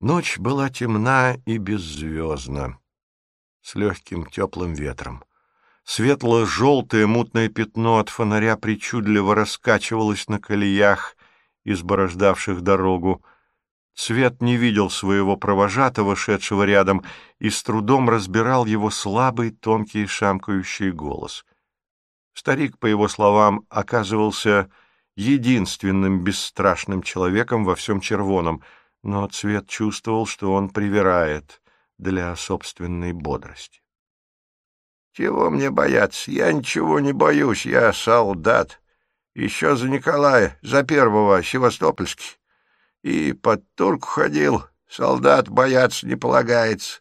Ночь была темна и беззвездна, с легким теплым ветром. Светло-желтое мутное пятно от фонаря причудливо раскачивалось на колеях, изборождавших дорогу. Цвет не видел своего провожатого, шедшего рядом, и с трудом разбирал его слабый, тонкий, шамкающий голос. Старик, по его словам, оказывался единственным бесстрашным человеком во всем червоном, но Цвет чувствовал, что он привирает для собственной бодрости. «Чего мне бояться? Я ничего не боюсь, я солдат. Еще за Николая, за первого, Севастопольский. И под турку ходил, солдат бояться не полагается.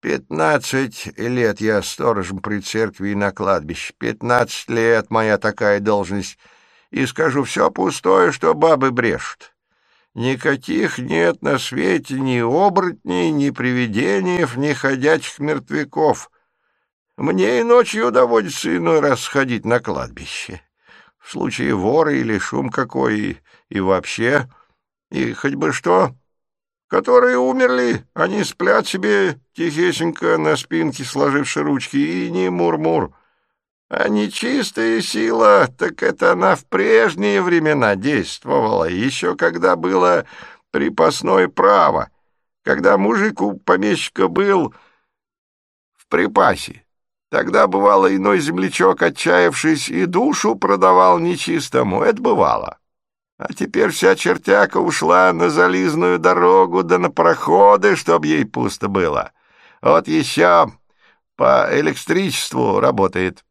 Пятнадцать лет я сторожем при церкви и на кладбище. Пятнадцать лет моя такая должность. И скажу, все пустое, что бабы брешут. Никаких нет на свете ни оборотней, ни привидений, ни ходячих мертвяков. Мне и ночью доводится иной раз сходить на кладбище. В случае вора или шум какой, и, и вообще, и хоть бы что. Которые умерли, они сплят себе тихесенько на спинке, сложивши ручки, и не мур-мур. А нечистая сила, так это она в прежние времена действовала, еще когда было припасное право, когда мужик у помещика был в припасе. Тогда, бывало, иной землячок, отчаявшись, и душу продавал нечистому. Это бывало. А теперь вся чертяка ушла на зализную дорогу да на проходы, чтоб ей пусто было. Вот еще по электричеству работает.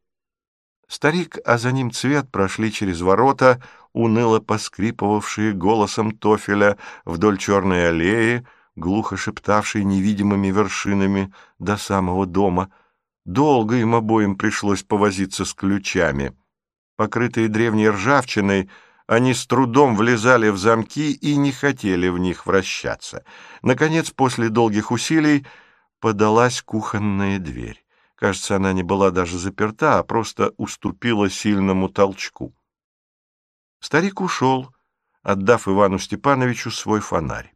Старик, а за ним цвет прошли через ворота, уныло поскрипывавшие голосом тофеля вдоль черной аллеи, глухо шептавшей невидимыми вершинами до самого дома — Долго им обоим пришлось повозиться с ключами. Покрытые древней ржавчиной, они с трудом влезали в замки и не хотели в них вращаться. Наконец, после долгих усилий, подалась кухонная дверь. Кажется, она не была даже заперта, а просто уступила сильному толчку. Старик ушел, отдав Ивану Степановичу свой фонарь.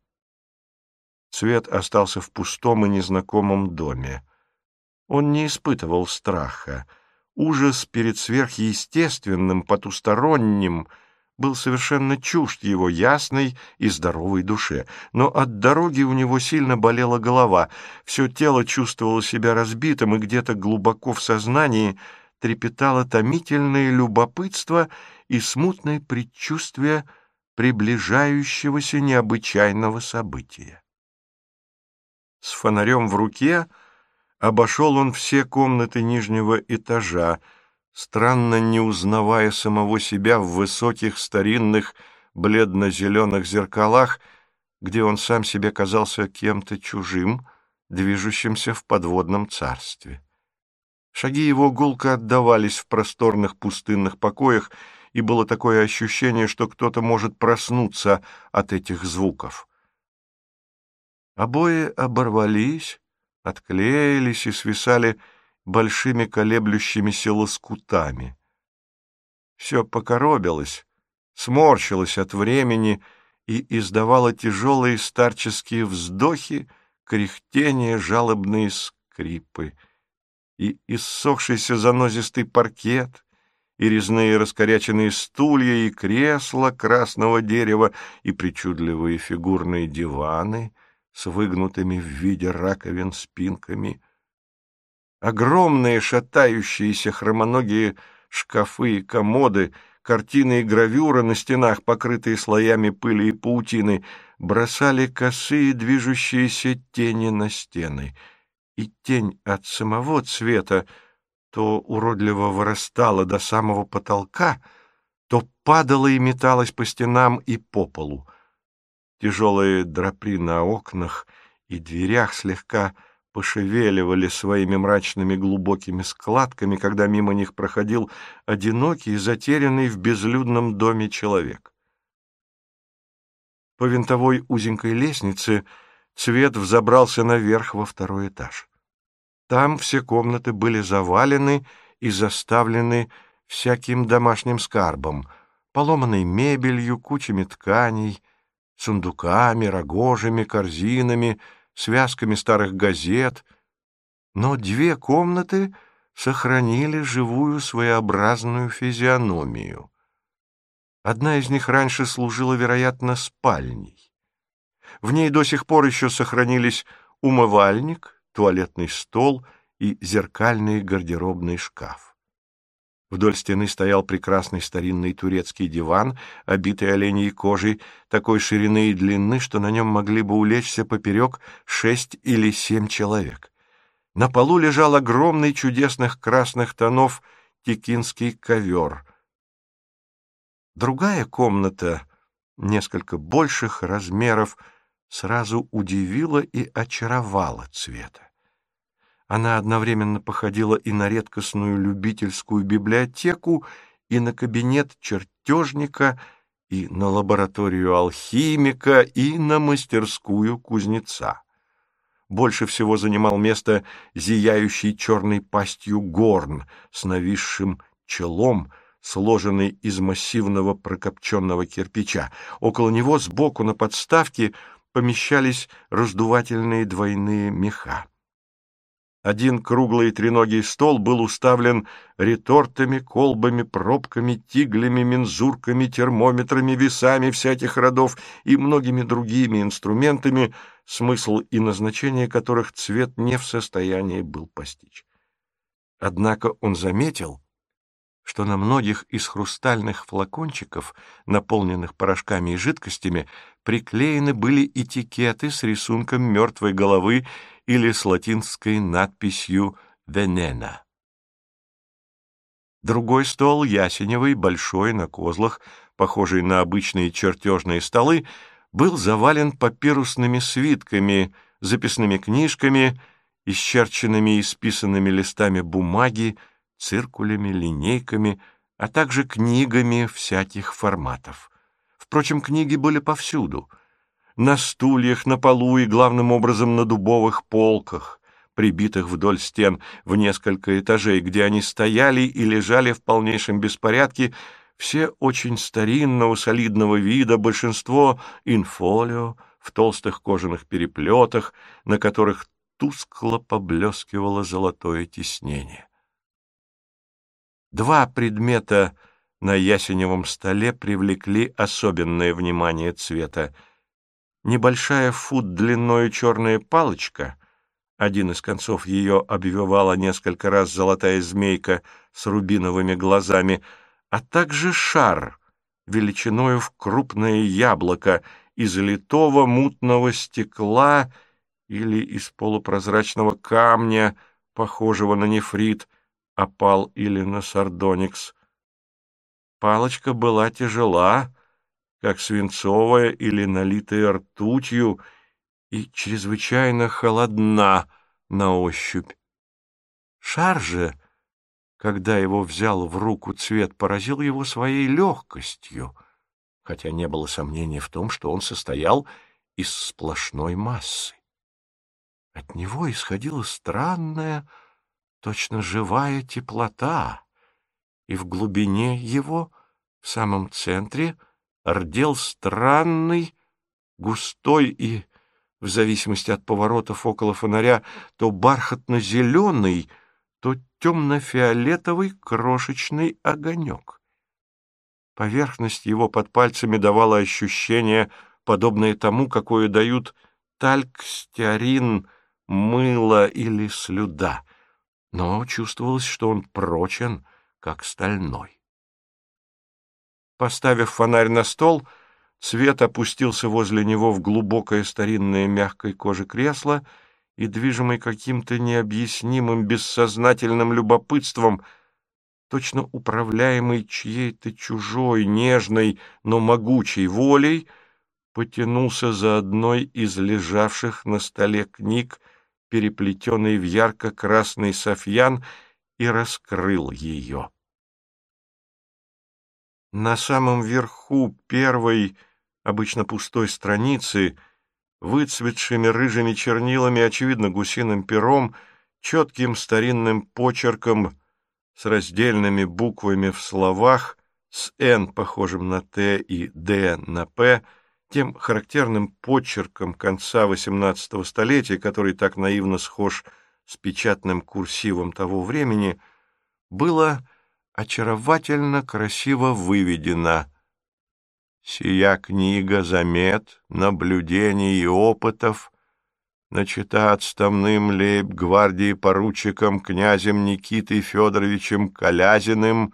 Свет остался в пустом и незнакомом доме. Он не испытывал страха. Ужас перед сверхъестественным, потусторонним был совершенно чужд его ясной и здоровой душе. Но от дороги у него сильно болела голова, все тело чувствовало себя разбитым, и где-то глубоко в сознании трепетало томительное любопытство и смутное предчувствие приближающегося необычайного события. С фонарем в руке — Обошел он все комнаты нижнего этажа, странно не узнавая самого себя в высоких старинных бледно-зеленых зеркалах, где он сам себе казался кем-то чужим, движущимся в подводном царстве. Шаги его гулко отдавались в просторных пустынных покоях, и было такое ощущение, что кто-то может проснуться от этих звуков. Обои оборвались, отклеились и свисали большими колеблющимися лоскутами. Все покоробилось, сморщилось от времени и издавало тяжелые старческие вздохи, кряхтения, жалобные скрипы. И иссохшийся занозистый паркет, и резные раскоряченные стулья, и кресла красного дерева, и причудливые фигурные диваны — с выгнутыми в виде раковин спинками, огромные шатающиеся хромоногие шкафы комоды, картины и гравюры на стенах, покрытые слоями пыли и паутины, бросали косые движущиеся тени на стены, и тень от самого цвета то уродливо вырастала до самого потолка, то падала и металась по стенам и по полу. Тяжелые драпри на окнах и дверях слегка пошевеливали своими мрачными глубокими складками, когда мимо них проходил одинокий, затерянный в безлюдном доме человек. По винтовой узенькой лестнице Цвет взобрался наверх во второй этаж. Там все комнаты были завалены и заставлены всяким домашним скарбом, поломанной мебелью, кучами тканей, сундуками, рогожами, корзинами, связками старых газет, но две комнаты сохранили живую своеобразную физиономию. Одна из них раньше служила, вероятно, спальней. В ней до сих пор еще сохранились умывальник, туалетный стол и зеркальный гардеробный шкаф. Вдоль стены стоял прекрасный старинный турецкий диван, обитый оленьей кожей, такой ширины и длины, что на нем могли бы улечься поперек шесть или семь человек. На полу лежал огромный чудесных красных тонов текинский ковер. Другая комната, несколько больших размеров, сразу удивила и очаровала цвета. Она одновременно походила и на редкостную любительскую библиотеку, и на кабинет чертежника, и на лабораторию алхимика, и на мастерскую кузнеца. Больше всего занимал место зияющий черной пастью горн с нависшим челом, сложенный из массивного прокопченного кирпича. Около него сбоку на подставке помещались раздувательные двойные меха. Один круглый треногий стол был уставлен ретортами, колбами, пробками, тиглями, мензурками, термометрами, весами всяких родов и многими другими инструментами, смысл и назначение которых цвет не в состоянии был постичь. Однако он заметил, что на многих из хрустальных флакончиков, наполненных порошками и жидкостями, приклеены были этикеты с рисунком мертвой головы или с латинской надписью «Венена». Другой стол, ясеневый, большой, на козлах, похожий на обычные чертежные столы, был завален папирусными свитками, записными книжками, исчерченными и списанными листами бумаги, циркулями, линейками, а также книгами всяких форматов. Впрочем, книги были повсюду — на стульях, на полу и, главным образом, на дубовых полках, прибитых вдоль стен в несколько этажей, где они стояли и лежали в полнейшем беспорядке, все очень старинного, солидного вида, большинство инфолио, в толстых кожаных переплетах, на которых тускло поблескивало золотое тиснение. Два предмета на ясеневом столе привлекли особенное внимание цвета — Небольшая фут длиной черная палочка, один из концов ее обвивала несколько раз золотая змейка с рубиновыми глазами, а также шар величиною в крупное яблоко из литого мутного стекла или из полупрозрачного камня, похожего на нефрит, опал или на сардоникс. Палочка была тяжела, как свинцовая или налитая ртутью, и чрезвычайно холодна на ощупь. Шар же, когда его взял в руку цвет, поразил его своей легкостью, хотя не было сомнения в том, что он состоял из сплошной массы. От него исходила странная, точно живая теплота, и в глубине его, в самом центре, рдел странный, густой и, в зависимости от поворотов около фонаря, то бархатно-зеленый, то темно-фиолетовый крошечный огонек. Поверхность его под пальцами давала ощущение, подобное тому, какое дают тальк, стеарин, мыло или слюда, но чувствовалось, что он прочен, как стальной. Поставив фонарь на стол, Свет опустился возле него в глубокое старинное мягкой кожи кресло и, движимый каким-то необъяснимым бессознательным любопытством, точно управляемый чьей-то чужой, нежной, но могучей волей, потянулся за одной из лежавших на столе книг, переплетенной в ярко-красный софьян, и раскрыл ее. На самом верху первой, обычно пустой страницы, выцветшими рыжими чернилами, очевидно, гусиным пером, четким старинным почерком, с раздельными буквами в словах, с «Н», похожим на «Т» и «Д» на «П», тем характерным почерком конца XVIII столетия, который так наивно схож с печатным курсивом того времени, было очаровательно красиво выведено «Сия книга замет, наблюдений и опытов» начата отставным лейб-гвардии поручиком князем Никитой Федоровичем Колязиным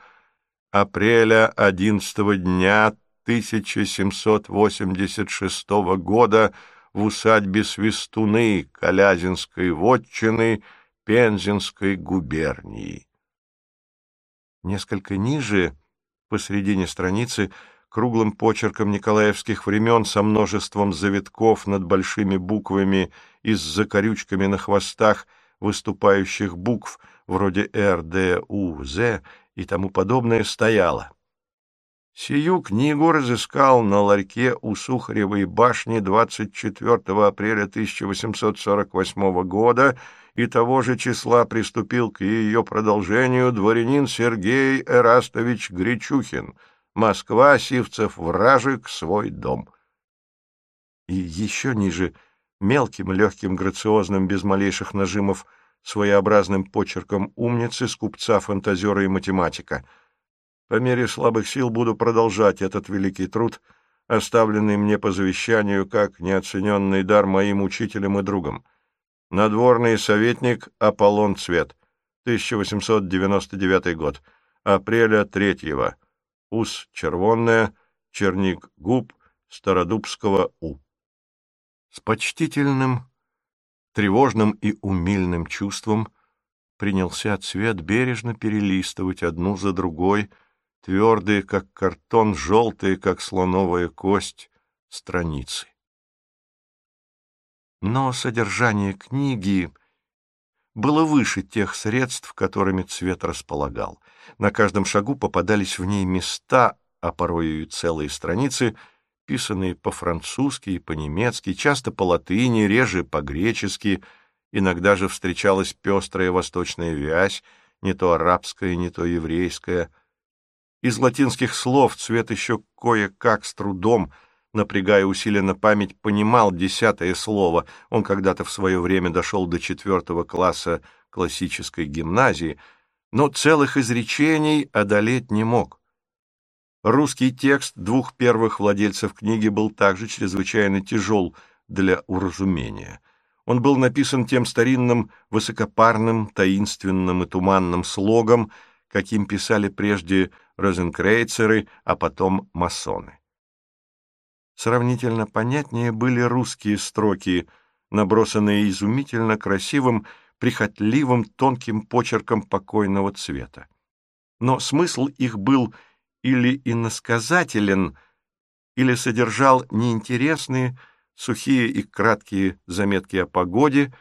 апреля 11 дня 1786 года в усадьбе Свистуны Колязинской вотчины Пензенской губернии. Несколько ниже, посредине страницы, круглым почерком николаевских времен со множеством завитков над большими буквами и с закорючками на хвостах выступающих букв, вроде «Р», «Д», «У», «З» и тому подобное, стояло. Сию книгу разыскал на ларьке у Сухаревой башни 24 апреля 1848 года и того же числа приступил к ее продолжению дворянин Сергей Эрастович Гречухин, Москва, Сивцев, Вражик, свой дом. И еще ниже, мелким, легким, грациозным, без малейших нажимов, своеобразным почерком умницы, скупца, фантазера и математика — по мере слабых сил буду продолжать этот великий труд, оставленный мне по завещанию как неоцененный дар моим учителям и другом. Надворный советник Аполлон Цвет, 1899 год, апреля 3 -го. Ус червонная, черник губ Стародубского У. С почтительным, тревожным и умильным чувством принялся Цвет бережно перелистывать одну за другой твердые, как картон, желтые, как слоновая кость, страницы. Но содержание книги было выше тех средств, которыми цвет располагал. На каждом шагу попадались в ней места, а порой и целые страницы, писанные по-французски и по-немецки, часто по латыни, реже по-гречески, иногда же встречалась пестрая восточная вязь, не то арабская, не то еврейская — из латинских слов Цвет еще кое-как с трудом, напрягая усиленно память, понимал десятое слово. Он когда-то в свое время дошел до четвертого класса классической гимназии, но целых изречений одолеть не мог. Русский текст двух первых владельцев книги был также чрезвычайно тяжел для уразумения. Он был написан тем старинным, высокопарным, таинственным и туманным слогом, каким писали прежде розенкрейцеры, а потом масоны. Сравнительно понятнее были русские строки, набросанные изумительно красивым, прихотливым тонким почерком покойного цвета. Но смысл их был или иносказателен, или содержал неинтересные, сухие и краткие заметки о погоде,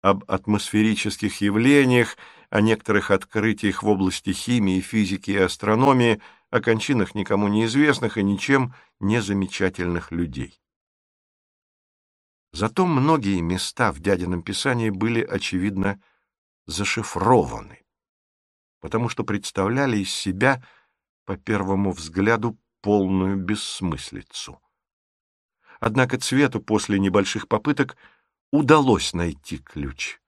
об атмосферических явлениях, о некоторых открытиях в области химии, физики и астрономии, о кончинах никому неизвестных и ничем не замечательных людей. Зато многие места в дядином писании были, очевидно, зашифрованы, потому что представляли из себя, по первому взгляду, полную бессмыслицу. Однако Цвету после небольших попыток удалось найти ключ.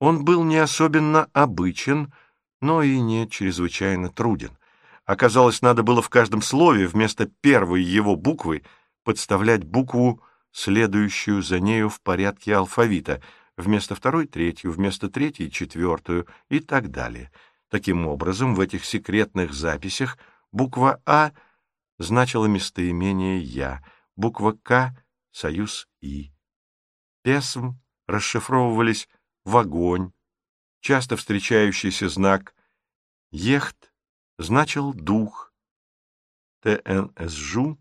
Он был не особенно обычен, но и не чрезвычайно труден. Оказалось, надо было в каждом слове вместо первой его буквы подставлять букву, следующую за нею в порядке алфавита, вместо второй — третью, вместо третьей — четвертую и так далее. Таким образом, в этих секретных записях буква «А» значила местоимение «я», буква «К» — союз «и». «Песм» расшифровывались в огонь. Часто встречающийся знак «Ехт» значил «дух». ТНСЖУ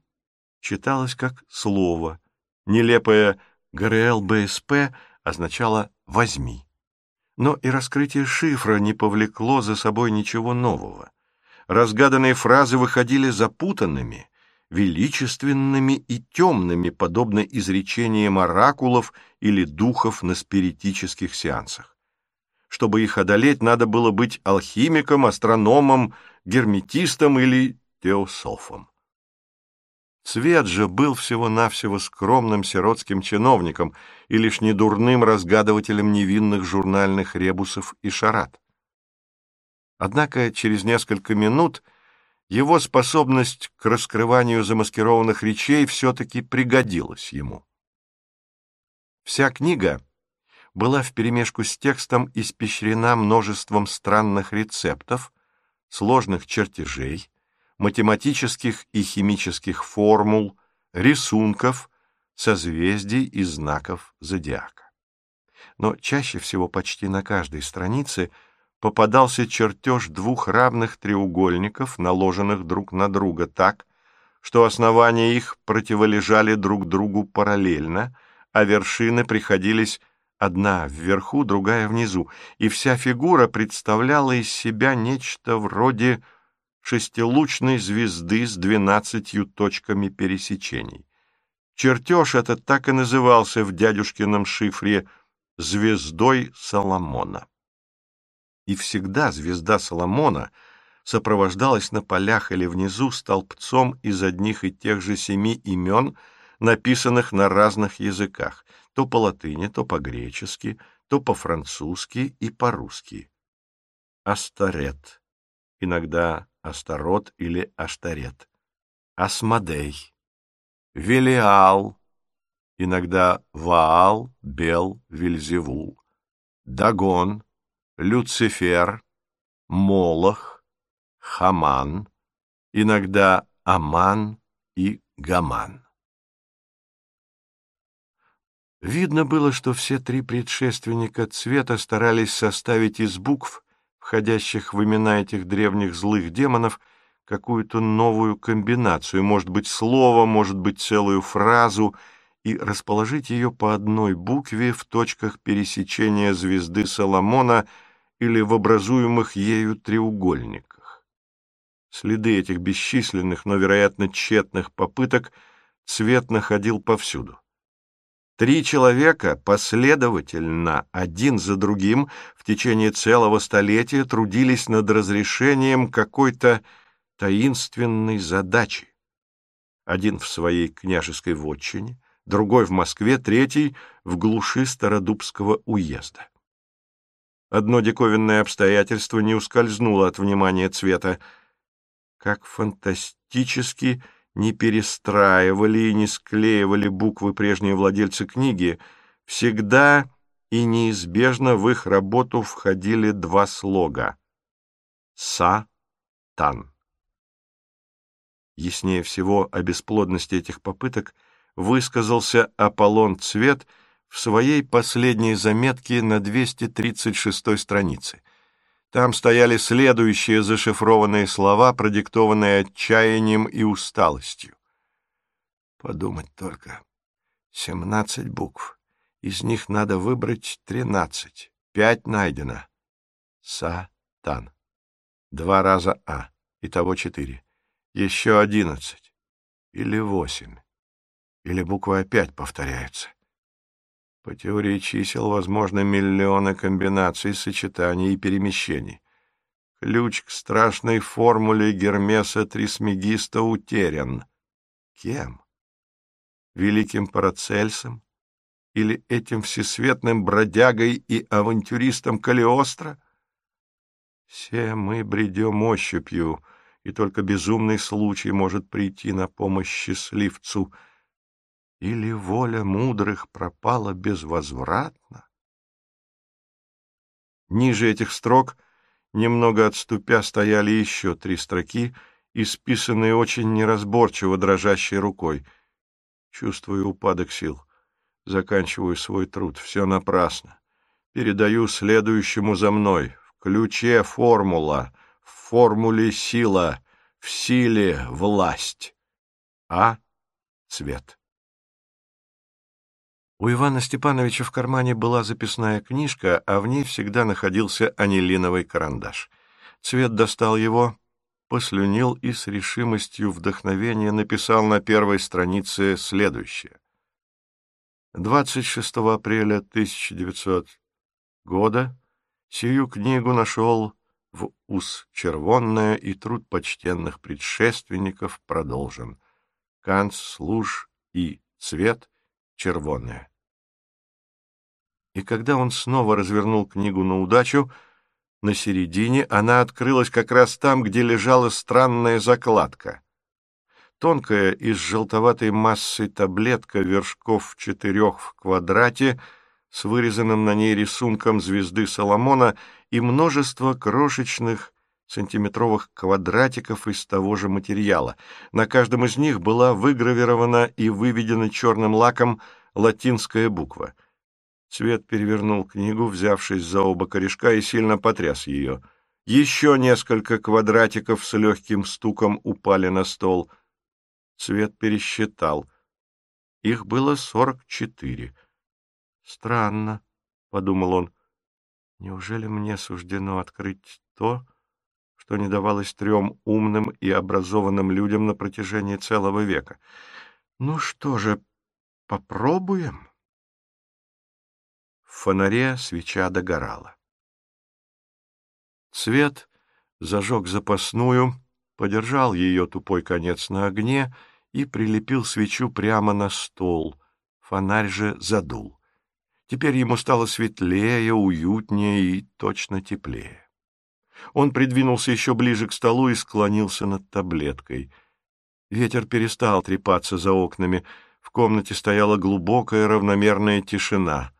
читалось как слово. Нелепое ГРЛ-БСП означало «возьми». Но и раскрытие шифра не повлекло за собой ничего нового. Разгаданные фразы выходили запутанными, величественными и темными, подобно изречениям оракулов или духов на спиритических сеансах. Чтобы их одолеть, надо было быть алхимиком, астрономом, герметистом или теософом. Цвет же был всего-навсего скромным сиротским чиновником и лишь недурным разгадывателем невинных журнальных ребусов и шарат. Однако через несколько минут его способность к раскрыванию замаскированных речей все-таки пригодилась ему. Вся книга была вперемешку с текстом испещрена множеством странных рецептов, сложных чертежей, математических и химических формул, рисунков, созвездий и знаков зодиака. Но чаще всего почти на каждой странице попадался чертеж двух равных треугольников, наложенных друг на друга так, что основания их противолежали друг другу параллельно, а вершины приходились одна вверху, другая внизу, и вся фигура представляла из себя нечто вроде шестилучной звезды с двенадцатью точками пересечений. Чертеж этот так и назывался в дядюшкином шифре «Звездой Соломона». И всегда звезда Соломона сопровождалась на полях или внизу столбцом из одних и тех же семи имен, написанных на разных языках, то по латыни, то по-гречески, то по-французски и по-русски. Астарет, иногда Астарот или Аштарет. Асмодей. Велиал, иногда Ваал, Бел, Вильзевул. Дагон, Люцифер, Молох, Хаман, иногда Аман и Гаман. Видно было, что все три предшественника цвета старались составить из букв, входящих в имена этих древних злых демонов, какую-то новую комбинацию, может быть, слово, может быть, целую фразу, и расположить ее по одной букве в точках пересечения звезды Соломона или в образуемых ею треугольниках. Следы этих бесчисленных, но, вероятно, тщетных попыток цвет находил повсюду. Три человека последовательно, один за другим, в течение целого столетия трудились над разрешением какой-то таинственной задачи. Один в своей княжеской вотчине, другой в Москве, третий в глуши Стародубского уезда. Одно диковинное обстоятельство не ускользнуло от внимания цвета. Как фантастически не перестраивали и не склеивали буквы прежние владельцы книги, всегда и неизбежно в их работу входили два слога «Са-тан». Яснее всего о бесплодности этих попыток высказался Аполлон Цвет в своей последней заметке на 236 странице. Там стояли следующие зашифрованные слова, продиктованные отчаянием и усталостью. Подумать только. Семнадцать букв. Из них надо выбрать тринадцать. Пять найдено. Са-тан. Два раза А. Итого четыре. Еще одиннадцать. Или восемь. Или буквы опять повторяются. По теории чисел возможны миллионы комбинаций, сочетаний и перемещений. Ключ к страшной формуле Гермеса Трисмегиста утерян. Кем? Великим Парацельсом? Или этим всесветным бродягой и авантюристом Калиостро? Все мы бредем ощупью, и только безумный случай может прийти на помощь счастливцу — или воля мудрых пропала безвозвратно? Ниже этих строк, немного отступя, стояли еще три строки, исписанные очень неразборчиво дрожащей рукой. Чувствую упадок сил. Заканчиваю свой труд. Все напрасно. Передаю следующему за мной. В ключе формула, в формуле сила, в силе власть. А. Цвет. У Ивана Степановича в кармане была записная книжка, а в ней всегда находился анилиновый карандаш. Цвет достал его, послюнил и с решимостью вдохновения написал на первой странице следующее. 26 апреля 1900 года сию книгу нашел в ус червонное, и труд почтенных предшественников продолжен. канц, служ и цвет червоная. И когда он снова развернул книгу на удачу, на середине она открылась как раз там, где лежала странная закладка. Тонкая из желтоватой массы таблетка вершков четырех в квадрате с вырезанным на ней рисунком звезды Соломона и множество крошечных сантиметровых квадратиков из того же материала. На каждом из них была выгравирована и выведена черным лаком латинская буква. Цвет перевернул книгу, взявшись за оба корешка, и сильно потряс ее. Еще несколько квадратиков с легким стуком упали на стол — Цвет пересчитал. Их было сорок четыре. «Странно», — подумал он. «Неужели мне суждено открыть то, что не давалось трем умным и образованным людям на протяжении целого века? Ну что же, попробуем?» В фонаре свеча догорала. Цвет зажег запасную, подержал ее тупой конец на огне и прилепил свечу прямо на стол. Фонарь же задул. Теперь ему стало светлее, уютнее и точно теплее. Он придвинулся еще ближе к столу и склонился над таблеткой. Ветер перестал трепаться за окнами, в комнате стояла глубокая равномерная тишина.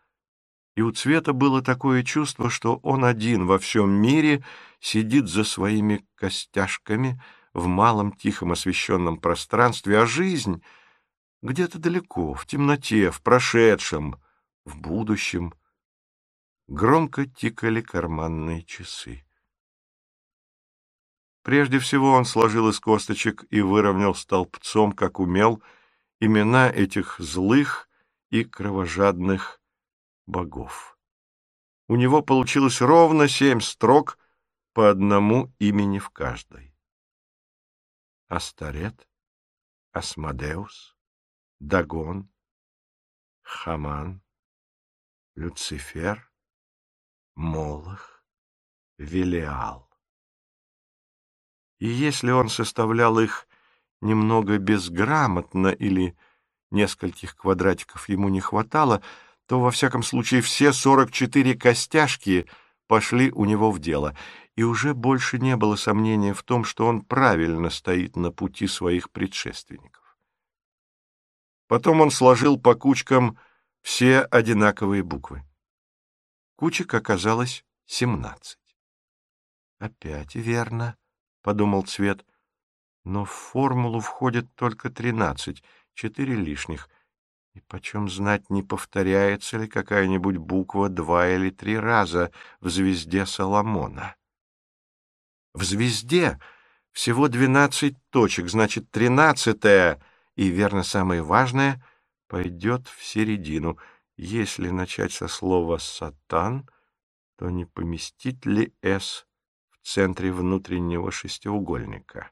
И у Цвета было такое чувство, что он один во всем мире сидит за своими костяшками — в малом тихом освещенном пространстве, а жизнь где-то далеко, в темноте, в прошедшем, в будущем. Громко тикали карманные часы. Прежде всего он сложил из косточек и выровнял столбцом, как умел, имена этих злых и кровожадных богов. У него получилось ровно семь строк по одному имени в каждой. Астарет, Асмодеус, Дагон, Хаман, Люцифер, Молох, Велиал. И если он составлял их немного безграмотно или нескольких квадратиков ему не хватало, то, во всяком случае, все сорок четыре костяшки пошли у него в дело, и уже больше не было сомнения в том, что он правильно стоит на пути своих предшественников. Потом он сложил по кучкам все одинаковые буквы. Кучек оказалось семнадцать. «Опять верно», — подумал Цвет, — «но в формулу входит только тринадцать, четыре лишних». И почем знать, не повторяется ли какая-нибудь буква два или три раза в звезде Соломона? В звезде всего двенадцать точек, значит, тринадцатая, и, верно, самое важное, пойдет в середину. Если начать со слова «сатан», то не поместит ли «с» центре внутреннего шестиугольника?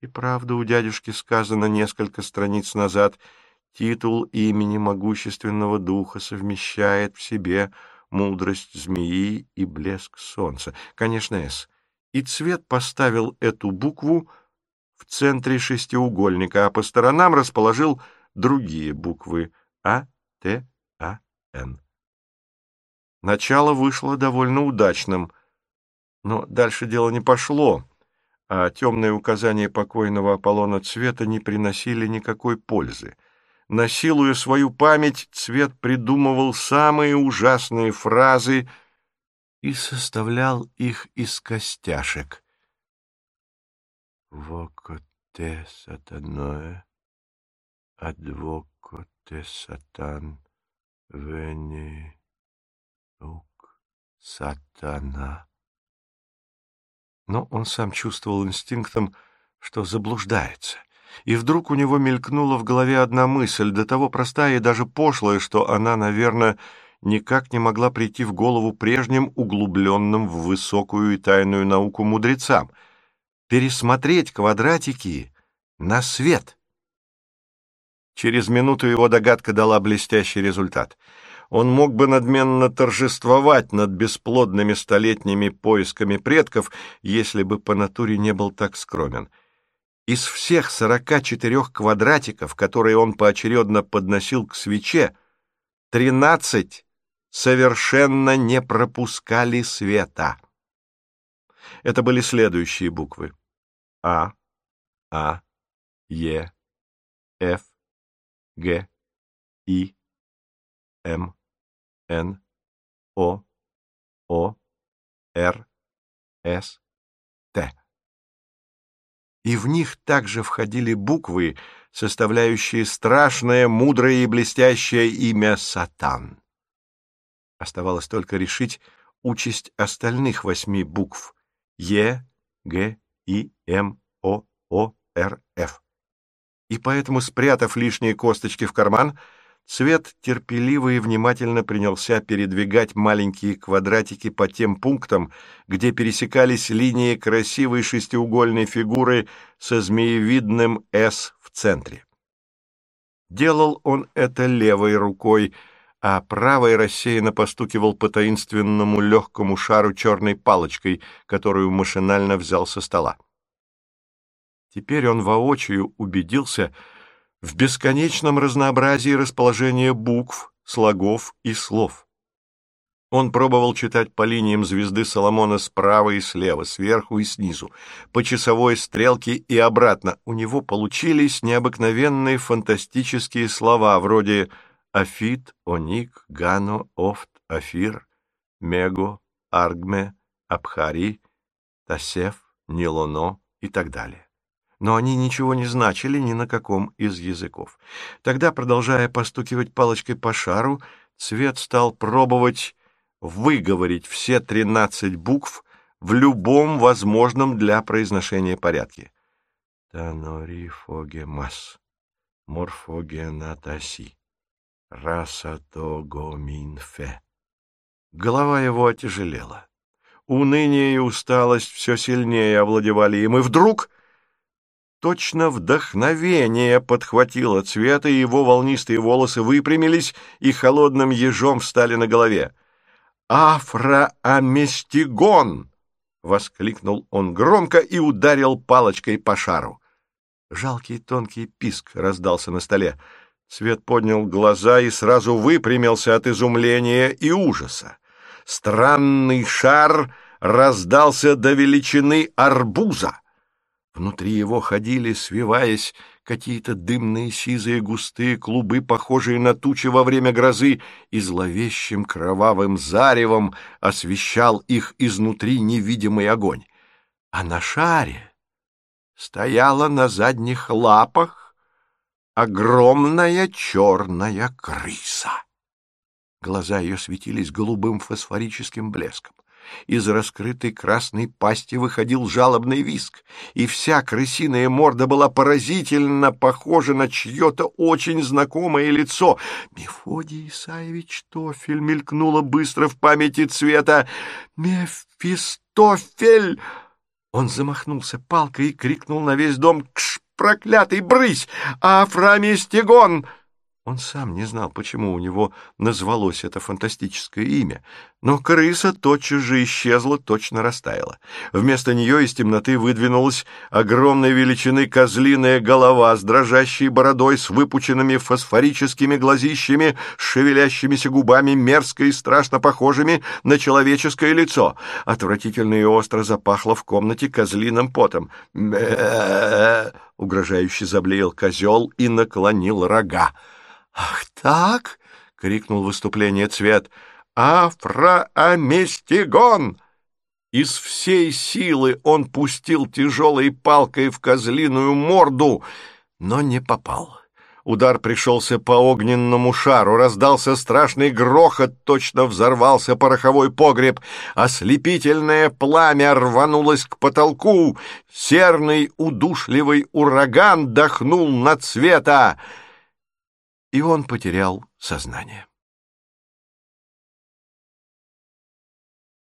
И правда, у дядюшки сказано несколько страниц назад, титул имени могущественного духа совмещает в себе мудрость змеи и блеск солнца. Конечно, «с» и цвет поставил эту букву в центре шестиугольника, а по сторонам расположил другие буквы А, Т, А, Н. Начало вышло довольно удачным, но дальше дело не пошло, а темные указания покойного Аполлона Цвета не приносили никакой пользы. Насилуя свою память, Цвет придумывал самые ужасные фразы — и составлял их из костяшек. «Вокоте сатаное, адвокоте сатан, вени ук сатана». Но он сам чувствовал инстинктом, что заблуждается. И вдруг у него мелькнула в голове одна мысль, до того простая и даже пошлая, что она, наверное, никак не могла прийти в голову прежним углубленным в высокую и тайную науку мудрецам — пересмотреть квадратики на свет. Через минуту его догадка дала блестящий результат. Он мог бы надменно торжествовать над бесплодными столетними поисками предков, если бы по натуре не был так скромен. Из всех сорока четырех квадратиков, которые он поочередно подносил к свече, тринадцать совершенно не пропускали света. Это были следующие буквы. А, А, Е, Ф, Г, И, М, Н, О, О, Р, С, Т. И в них также входили буквы, составляющие страшное, мудрое и блестящее имя Сатан. Оставалось только решить участь остальных восьми букв Е, Г, И, М, О, О, Р, Ф. И поэтому, спрятав лишние косточки в карман, Цвет терпеливо и внимательно принялся передвигать маленькие квадратики по тем пунктам, где пересекались линии красивой шестиугольной фигуры со змеевидным «С» в центре. Делал он это левой рукой, а правой рассеянно постукивал по таинственному легкому шару черной палочкой, которую машинально взял со стола. Теперь он воочию убедился, в бесконечном разнообразии расположения букв, слогов и слов. Он пробовал читать по линиям звезды Соломона справа и слева, сверху и снизу, по часовой стрелке и обратно. У него получились необыкновенные фантастические слова, вроде «Афит», «Оник», «Гано», «Офт», «Афир», «Мего», «Аргме», «Абхари», «Тасеф», «Нилоно» и так далее но они ничего не значили ни на каком из языков. Тогда, продолжая постукивать палочкой по шару, Цвет стал пробовать выговорить все тринадцать букв в любом возможном для произношения порядке. Танорифогемас, морфогенатаси, расатогоминфе. Голова его отяжелела. Уныние и усталость все сильнее овладевали им, и вдруг Точно вдохновение подхватило цвета, и его волнистые волосы выпрямились и холодным ежом встали на голове. «Афроаместигон!» — воскликнул он громко и ударил палочкой по шару. Жалкий тонкий писк раздался на столе. Свет поднял глаза и сразу выпрямился от изумления и ужаса. Странный шар раздался до величины арбуза. Внутри его ходили, свиваясь, какие-то дымные сизые густые клубы, похожие на тучи во время грозы, и зловещим кровавым заревом освещал их изнутри невидимый огонь. А на шаре стояла на задних лапах огромная черная крыса. Глаза ее светились голубым фосфорическим блеском. Из раскрытой красной пасти выходил жалобный виск, и вся крысиная морда была поразительно похожа на чье-то очень знакомое лицо. «Мефодий Исаевич Тофель» мелькнуло быстро в памяти цвета. «Мефистофель!» Он замахнулся палкой и крикнул на весь дом «Кш, проклятый, брысь! Афрамистигон!» Он сам не знал, почему у него назвалось это фантастическое имя, но крыса тотчас же исчезла, точно растаяла. Вместо нее из темноты выдвинулась огромной величины козлиная голова с дрожащей бородой, с выпученными фосфорическими глазищами, шевелящимися губами, мерзко и страшно похожими на человеческое лицо. Отвратительно и остро запахло в комнате козлиным потом. «Мэ!» — угрожающе заблеял козел и наклонил рога. «Ах так!» — крикнул выступление цвет. «Афроаместигон!» Из всей силы он пустил тяжелой палкой в козлиную морду, но не попал. Удар пришелся по огненному шару, раздался страшный грохот, точно взорвался пороховой погреб, ослепительное пламя рванулось к потолку, серный удушливый ураган дохнул на цвета и он потерял сознание.